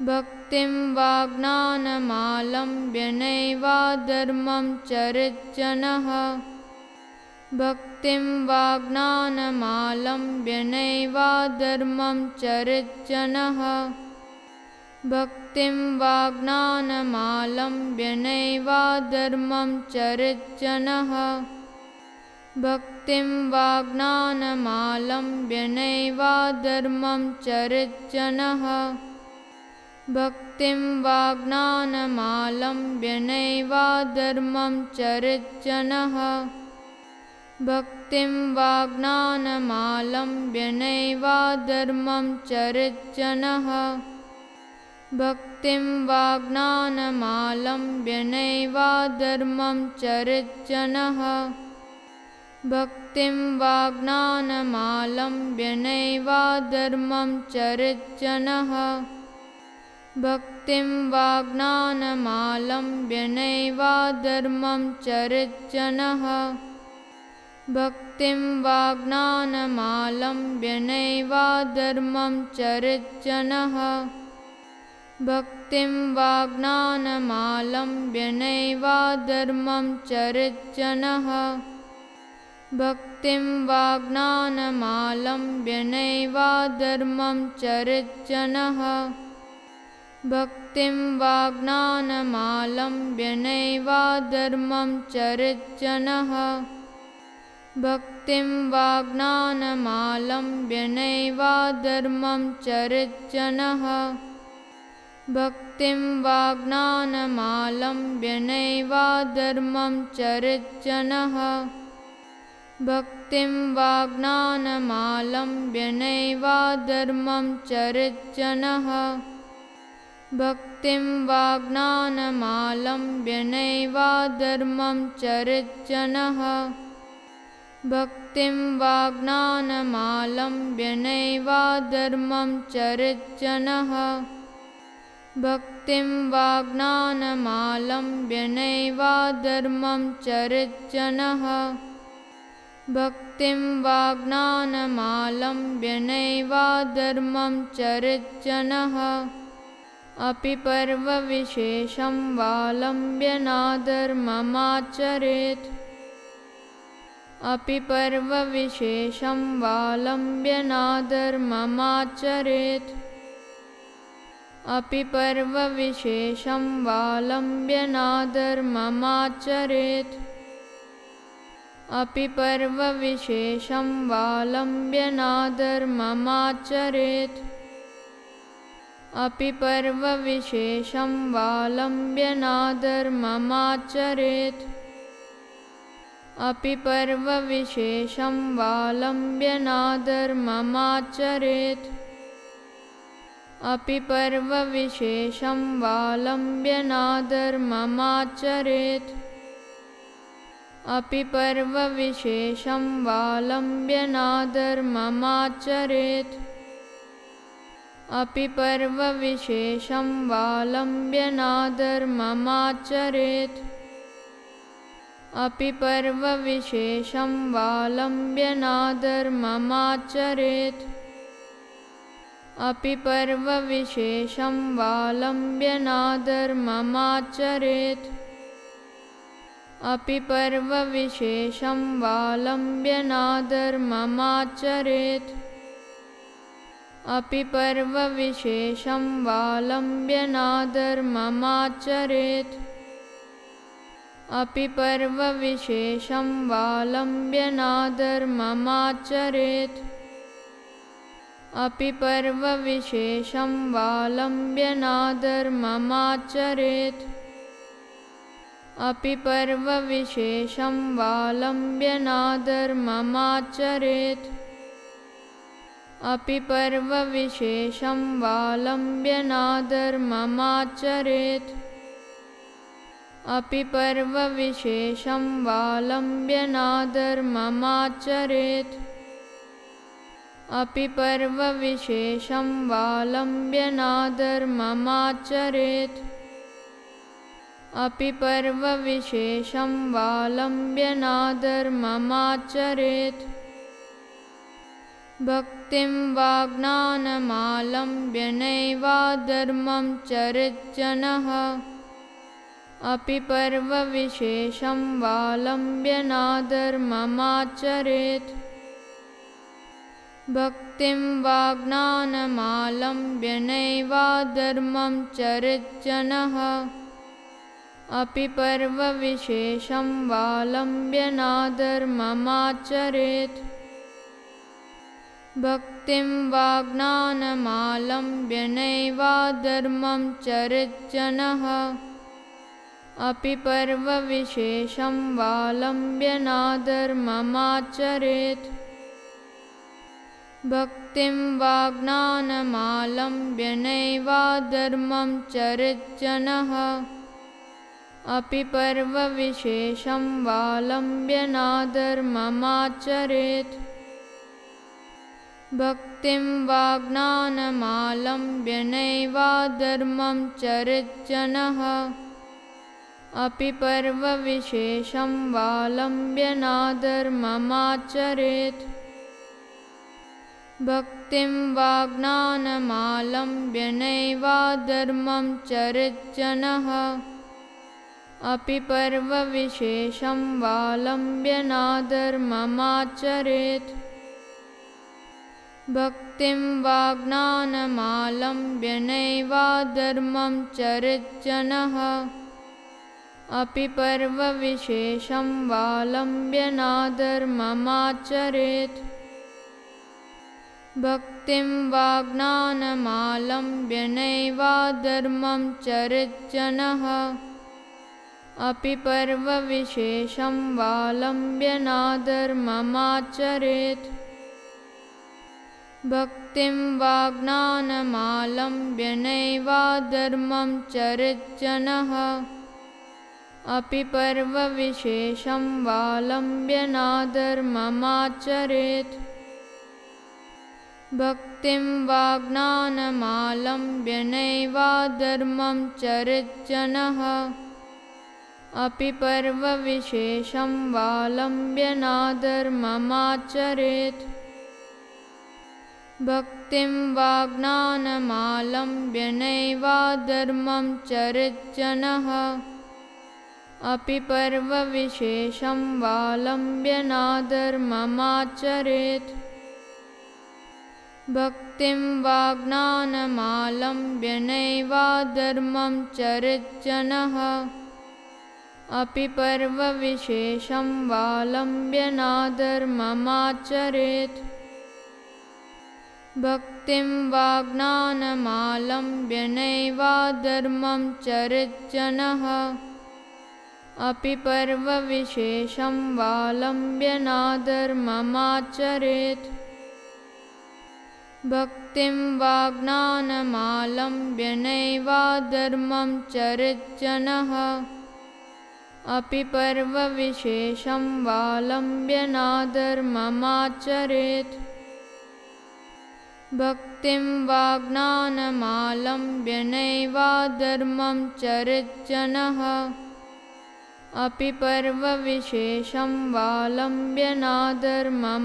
भक्तिं वाज्ञानं चरचनः भक्तिं वाज्ञानमालं नैवाधर्मं धर्मं भक्तिं वाज्ञानमालं नैवाधर्मं धर्मं भक्तिं वाज्ञानमालं नैवाधर्मं धर्मं भक्तिं वाज्ञानमालं विनैवा धर्मं चरचनः भक्तिं वाज्ञानमालं विनैवा धर्मं चरचनः भक्तिं वाज्ञानमालं विनैव धर्मं चरचनः भक्तिं वाज्ञानमालं विनैव धर्मं चरचनः भक्तिं वा ज्ञानमालं व्यनयवा धर्मं चरचनः भक्तिं वा ज्ञानमालं व्यनैव धर्मं चरचनः भक्तिं वा ज्ञानमालं व्यनैव धर्मं चरचनः भक्तिं वा ज्ञानमालं व्यनैव धर्मं चरचनः भक्तिं वाज्ञानमालं व्यनैव धर्मं चरचनः भक्तिं वाज्ञानमालं व्यनैव धर्मं चरचनः भक्तिं वा ज्ञानमालं व्यनैव धर्मं चरचनः भक्तिं वा ज्ञानमालं व्यनैव धर्मं चरचनः भक्तिं वाज्ञानमालं नैवाधर्मं धर्मं भक्तिं वाज्ञानमालं नैवाधर्मं धर्मं भक्तिं वाज्ञानमालं नैवाधर्मं धर्मं भक्तिं वाज्ञानमालं नैवाधर्मं धर्मं अपि पर्वविशेषं विशेषं वा लम्ब्य नादर अपि पर्वविशेषं विशेषं वा अपि पर्वविशेषं विशेषं वा अपि पर्व विशेषं वा अपि पर्वविशेषं विशेषं वादर अपि पर्वविशेषं विशेषं वादर अपि पर्वविशेषं विशेषं वादर अपि पर्वविशेषं विशेषं वा लम्ब्य नादर ममाचरे अपि पर्वविशेषं वालम्ब्यनाधर्ममाचरेत् अपि पर्वविशेषं वालम्ब्यनाधर्ममाचरेत् अपि पर्वविशेषं वालम्ब्यनाधर्ममाचरेत् अपि पर्वविशेषं अपि पर्वविशेषं विशेषं वा लम्ब्य नादर अपि पर्वविशेषं विशेषं वादरं नादर अपि पर्व विशेषं अपि लम्ब्य नादर ममाचरे अपि पर्वविशेषं विशेषं वा लम्ब्य नादर अपि पर्वविशेषं विशेषं वादर अपि पर्वविशेषं विशेषं वा अपि पर्व विशेषं वा भक्तिं वाज्ञानमालम्ब्य नैवाधर्मं चरिज्जनः अपि पर्वविशेषं वालम्ब्य नाधर्ममाचरेत्। भक्तिं वाज्ञानमालम्ब्य नैवाधर्मं चरिज्जनः अपि पर्वविशेषं वालम्ब्य नाधर्ममाचरेत् भक्तिं वाज्ञानमालम्ब्य नैवाधर्मं चरिज्जनः अपि पर्वविशेषं वालम्ब्य नाधर्ममाचरेत् भक्तिं वाज्ञानमालम्ब्य नैवाधर्मं चरिज्जनः अपि पर्वविशेषं वालम्ब्य नाधर्ममाचरेत् भक्तिं वाज्ञानमालम्ब्य नैवाधर्मं चरिज्जनः अपि पर्वविशेषं वालम्ब्य नाधर्ममाचरेत् भक्तिं वाज्ञानमालम्ब्य नैवाधर्मं चरिज्जनः अपि पर्वविशेषं वालम्ब्य नाधर्ममाचरेत् भक्तिं वाज्ञानमालम्ब्य नैवाधर्मं चरिज्जनः अपि पर्वविशेषं वालम्ब्य नाधर्ममाचरेत् भक्तिं वाज्ञानमालम्ब्य नैवाधर्मं चरिज्जनः अपि पर्वविशेषं वालम्ब्य नाधर्ममाचरेत् भक्तिं वाज्ञानमालम्ब्य नैवाधर्मं चरिज्जनः अपि पर्वविशेषं वालम्ब्य नाधर्ममाचरेत् भक्तिं वाज्ञानमालम्ब्य नैवाधर्मं चरिज्जनः अपि पर्वविशेषं वालम्ब्य नाधर्ममाचरेत् भक्तिं वाज्ञानमालम्ब्य नैवाधर्मं चरिज्जनः अपि पर्वविशेषं वालम्ब्य नाधर्ममाचरेत्। भक्तिं वाज्ञानमालम्ब्य नैवाधर्मं चरिज्जनः अपि पर्वविशेषं वालम्ब्य नाधर्ममाचरेत् भक्तिं वाज्ञानमालम्ब्य नैवाधर्मं चरिज्जनः अपि पर्वविशेषं वालम्ब्य नाधर्ममाचरेत् भक्तिं वाज्ञानमालम्ब्य नैवाधर्मं चरिज्जनः अपि पर्वविशेषं वालम्ब्य नाधर्ममाचरेत् भक्तिं वाज्ञानमालम्ब्य नैवाधर्मं चरिज्जनः अपि पर्वविशेषं वालम्ब्य नाधर्ममाचरेत्